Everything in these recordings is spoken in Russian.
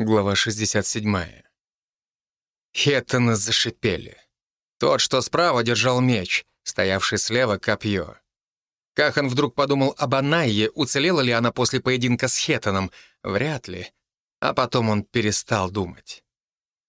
Глава 67. Хеттоны зашипели. Тот, что справа, держал меч, стоявший слева — копье. Кахан вдруг подумал об Анайе, уцелела ли она после поединка с Хеттоном. Вряд ли. А потом он перестал думать.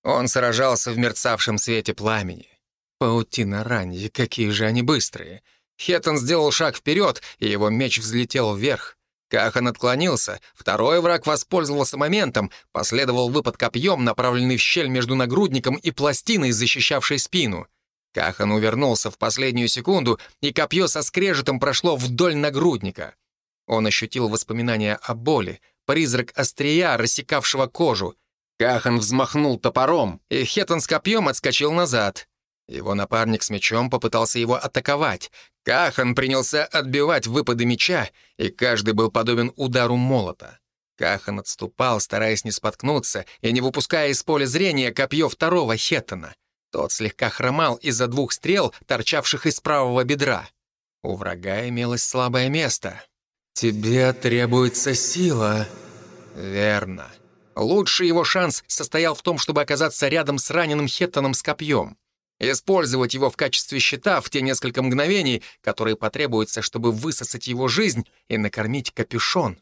Он сражался в мерцавшем свете пламени. Паутина раньи, какие же они быстрые. Хеттон сделал шаг вперед, и его меч взлетел вверх. Кахан отклонился, второй враг воспользовался моментом, последовал выпад копьем, направленный в щель между нагрудником и пластиной, защищавшей спину. Кахан увернулся в последнюю секунду, и копье со скрежетом прошло вдоль нагрудника. Он ощутил воспоминания о боли, призрак острия, рассекавшего кожу. Кахан взмахнул топором, и Хеттон с копьем отскочил назад. Его напарник с мечом попытался его атаковать. Кахан принялся отбивать выпады меча, и каждый был подобен удару молота. Кахан отступал, стараясь не споткнуться, и не выпуская из поля зрения копье второго Хеттона. Тот слегка хромал из-за двух стрел, торчавших из правого бедра. У врага имелось слабое место. «Тебе требуется сила». «Верно». Лучший его шанс состоял в том, чтобы оказаться рядом с раненым Хеттоном с копьем. Использовать его в качестве щита в те несколько мгновений, которые потребуются, чтобы высосать его жизнь и накормить капюшон.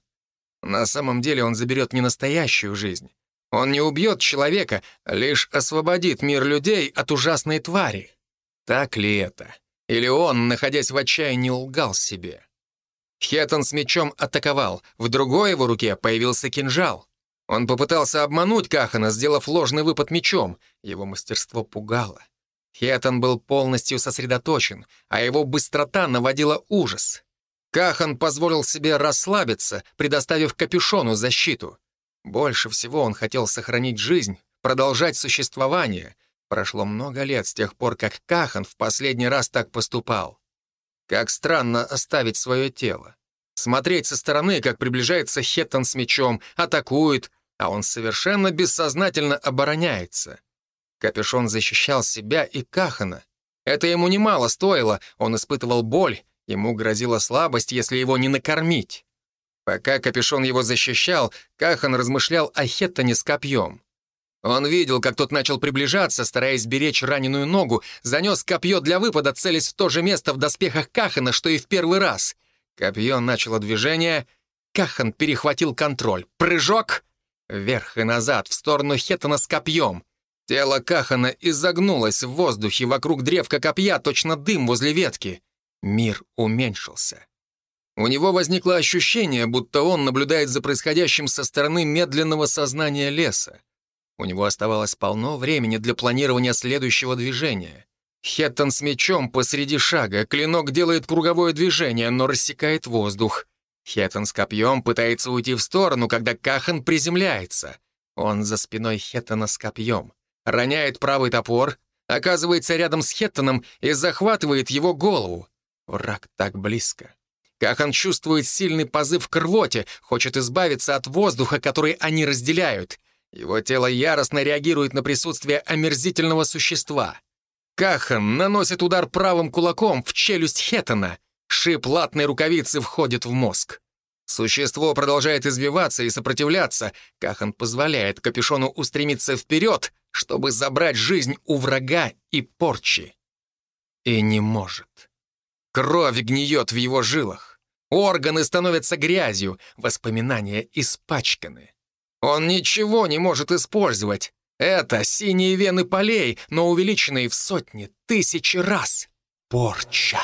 На самом деле он заберет не настоящую жизнь. Он не убьет человека, лишь освободит мир людей от ужасной твари. Так ли это? Или он, находясь в отчаянии, лгал себе? Хеттон с мечом атаковал, в другой его руке появился кинжал. Он попытался обмануть Кахана, сделав ложный выпад мечом. Его мастерство пугало. Хеттон был полностью сосредоточен, а его быстрота наводила ужас. Кахан позволил себе расслабиться, предоставив капюшону защиту. Больше всего он хотел сохранить жизнь, продолжать существование. Прошло много лет с тех пор, как Кахан в последний раз так поступал. Как странно оставить свое тело. Смотреть со стороны, как приближается Хеттон с мечом, атакует, а он совершенно бессознательно обороняется. Капюшон защищал себя и Кахана. Это ему немало стоило, он испытывал боль, ему грозила слабость, если его не накормить. Пока капюшон его защищал, Кахан размышлял о Хеттоне с копьем. Он видел, как тот начал приближаться, стараясь беречь раненую ногу, занес копье для выпада, целясь в то же место в доспехах Кахана, что и в первый раз. Копье начало движение, Кахан перехватил контроль. Прыжок! Вверх и назад, в сторону Хеттона с копьем. Тело Кахана изогнулось в воздухе вокруг древка копья, точно дым возле ветки. Мир уменьшился. У него возникло ощущение, будто он наблюдает за происходящим со стороны медленного сознания леса. У него оставалось полно времени для планирования следующего движения. Хеттон с мечом посреди шага, клинок делает круговое движение, но рассекает воздух. Хеттон с копьем пытается уйти в сторону, когда Кахан приземляется. Он за спиной Хеттона с копьем роняет правый топор, оказывается рядом с Хеттоном и захватывает его голову. Враг так близко. Кахан чувствует сильный позыв к рвоте, хочет избавиться от воздуха, который они разделяют. Его тело яростно реагирует на присутствие омерзительного существа. Кахан наносит удар правым кулаком в челюсть Хеттона. Шип латной рукавицы входит в мозг. Существо продолжает извиваться и сопротивляться. Кахан позволяет капюшону устремиться вперед, чтобы забрать жизнь у врага и порчи. И не может. Кровь гниет в его жилах. Органы становятся грязью, воспоминания испачканы. Он ничего не может использовать. Это синие вены полей, но увеличенные в сотни, тысячи раз. Порча.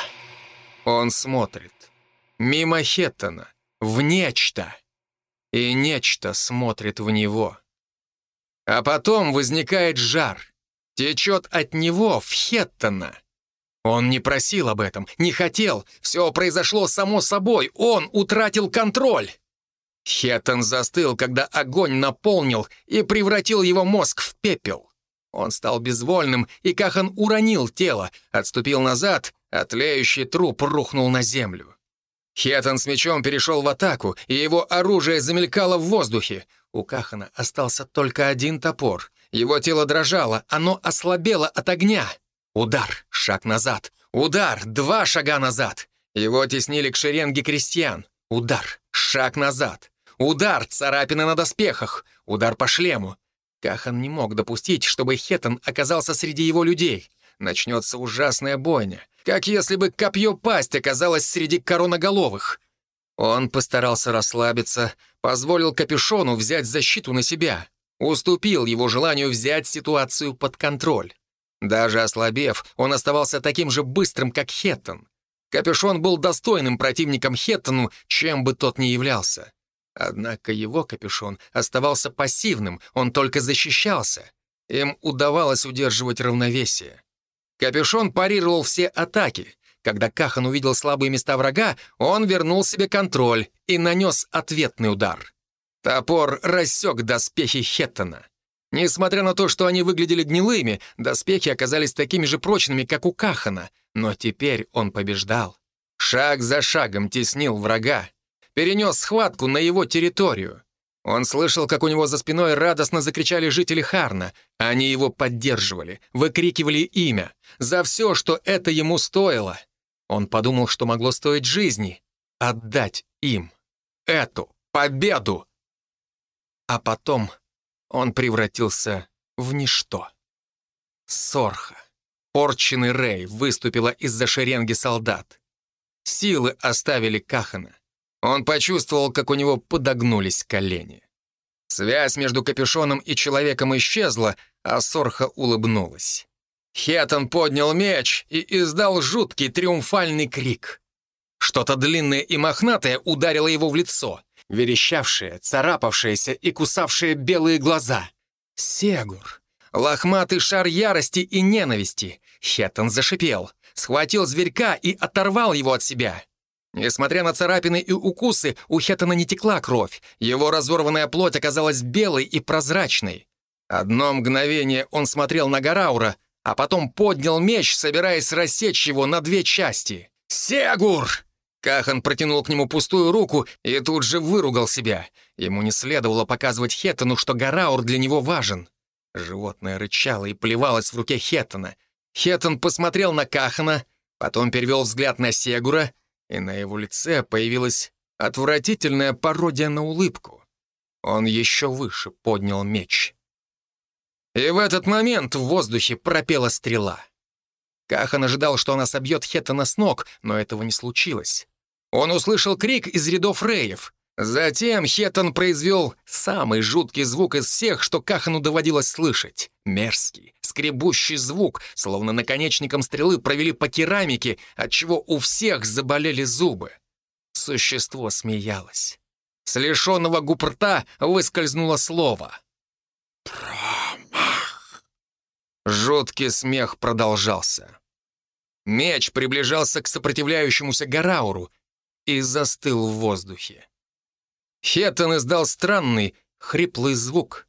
Он смотрит. Мимо Хеттона в нечто, и нечто смотрит в него. А потом возникает жар, течет от него в Хеттона. Он не просил об этом, не хотел, все произошло само собой, он утратил контроль. Хеттон застыл, когда огонь наполнил и превратил его мозг в пепел. Он стал безвольным, и Кахан уронил тело, отступил назад, а тлеющий труп рухнул на землю. Хеттон с мечом перешел в атаку, и его оружие замелькало в воздухе. У Кахана остался только один топор. Его тело дрожало, оно ослабело от огня. Удар, шаг назад. Удар, два шага назад. Его теснили к шеренге крестьян. Удар, шаг назад. Удар, царапины на доспехах. удар по шлему. Кахан не мог допустить, чтобы Хеттон оказался среди его людей. Начнется ужасная бойня, как если бы копье пасть оказалось среди короноголовых. Он постарался расслабиться, позволил капюшону взять защиту на себя, уступил его желанию взять ситуацию под контроль. Даже ослабев, он оставался таким же быстрым, как Хеттон. Капюшон был достойным противником Хеттону, чем бы тот ни являлся. Однако его капюшон оставался пассивным, он только защищался. Им удавалось удерживать равновесие. Капюшон парировал все атаки. Когда Кахан увидел слабые места врага, он вернул себе контроль и нанес ответный удар. Топор рассек доспехи Хеттона. Несмотря на то, что они выглядели гнилыми, доспехи оказались такими же прочными, как у Кахана, но теперь он побеждал. Шаг за шагом теснил врага, перенес схватку на его территорию. Он слышал, как у него за спиной радостно закричали жители Харна. Они его поддерживали, выкрикивали имя. За все, что это ему стоило. Он подумал, что могло стоить жизни. Отдать им эту победу. А потом он превратился в ничто. Сорха, порченный Рэй, выступила из-за шеренги солдат. Силы оставили Кахана. Он почувствовал, как у него подогнулись колени. Связь между капюшоном и человеком исчезла, а Сорха улыбнулась. Хетон поднял меч и издал жуткий триумфальный крик. Что-то длинное и мохнатое ударило его в лицо верещавшие, царапавшиеся и кусавшие белые глаза. Сегур. Лохматый шар ярости и ненависти. Хеттон зашипел, схватил зверька и оторвал его от себя. Несмотря на царапины и укусы, у Хеттона не текла кровь. Его разорванная плоть оказалась белой и прозрачной. Одно мгновение он смотрел на Гараура, а потом поднял меч, собираясь рассечь его на две части. «Сегур!» Кахан протянул к нему пустую руку и тут же выругал себя. Ему не следовало показывать Хеттону, что Гараур для него важен. Животное рычало и плевалось в руке Хеттона. Хеттон посмотрел на Кахана, потом перевел взгляд на Сегура, и на его лице появилась отвратительная пародия на улыбку. Он еще выше поднял меч. И в этот момент в воздухе пропела стрела. Кахан ожидал, что она собьет Хеттона с ног, но этого не случилось. Он услышал крик из рядов Реев. Затем Хеттон произвел самый жуткий звук из всех, что Кахану доводилось слышать. Мерзкий, скребущий звук, словно наконечником стрелы провели по керамике, отчего у всех заболели зубы. Существо смеялось. С лишенного губ рта выскользнуло слово. «Промах!» Жуткий смех продолжался. Меч приближался к сопротивляющемуся Гарауру, и застыл в воздухе. Хеттон издал странный, хриплый звук.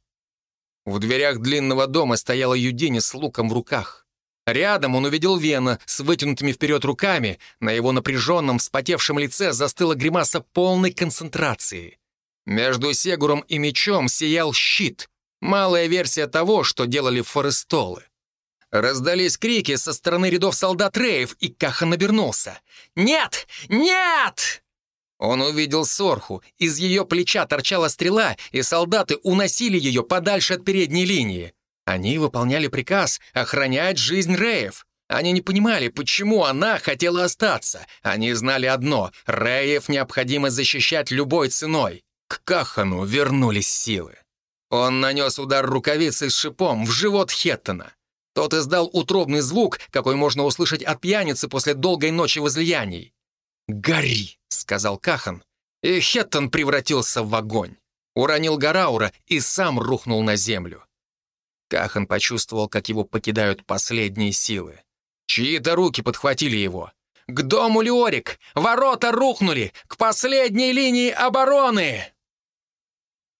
В дверях длинного дома стояла Юдини с луком в руках. Рядом он увидел Вена с вытянутыми вперед руками. На его напряженном, вспотевшем лице застыла гримаса полной концентрации. Между Сегуром и мечом сиял щит. Малая версия того, что делали форестолы. Раздались крики со стороны рядов солдат Реев, и Кахан обернулся. «Нет! Нет!» Он увидел Сорху. Из ее плеча торчала стрела, и солдаты уносили ее подальше от передней линии. Они выполняли приказ охранять жизнь Реев. Они не понимали, почему она хотела остаться. Они знали одно — Реев необходимо защищать любой ценой. К Кахану вернулись силы. Он нанес удар рукавицей с шипом в живот Хеттона. Тот издал утробный звук, какой можно услышать от пьяницы после долгой ночи возлияний. «Гори!» — сказал Кахан. И Хеттон превратился в огонь. Уронил Гараура и сам рухнул на землю. Кахан почувствовал, как его покидают последние силы. Чьи-то руки подхватили его. «К дому Леорик! Ворота рухнули! К последней линии обороны!»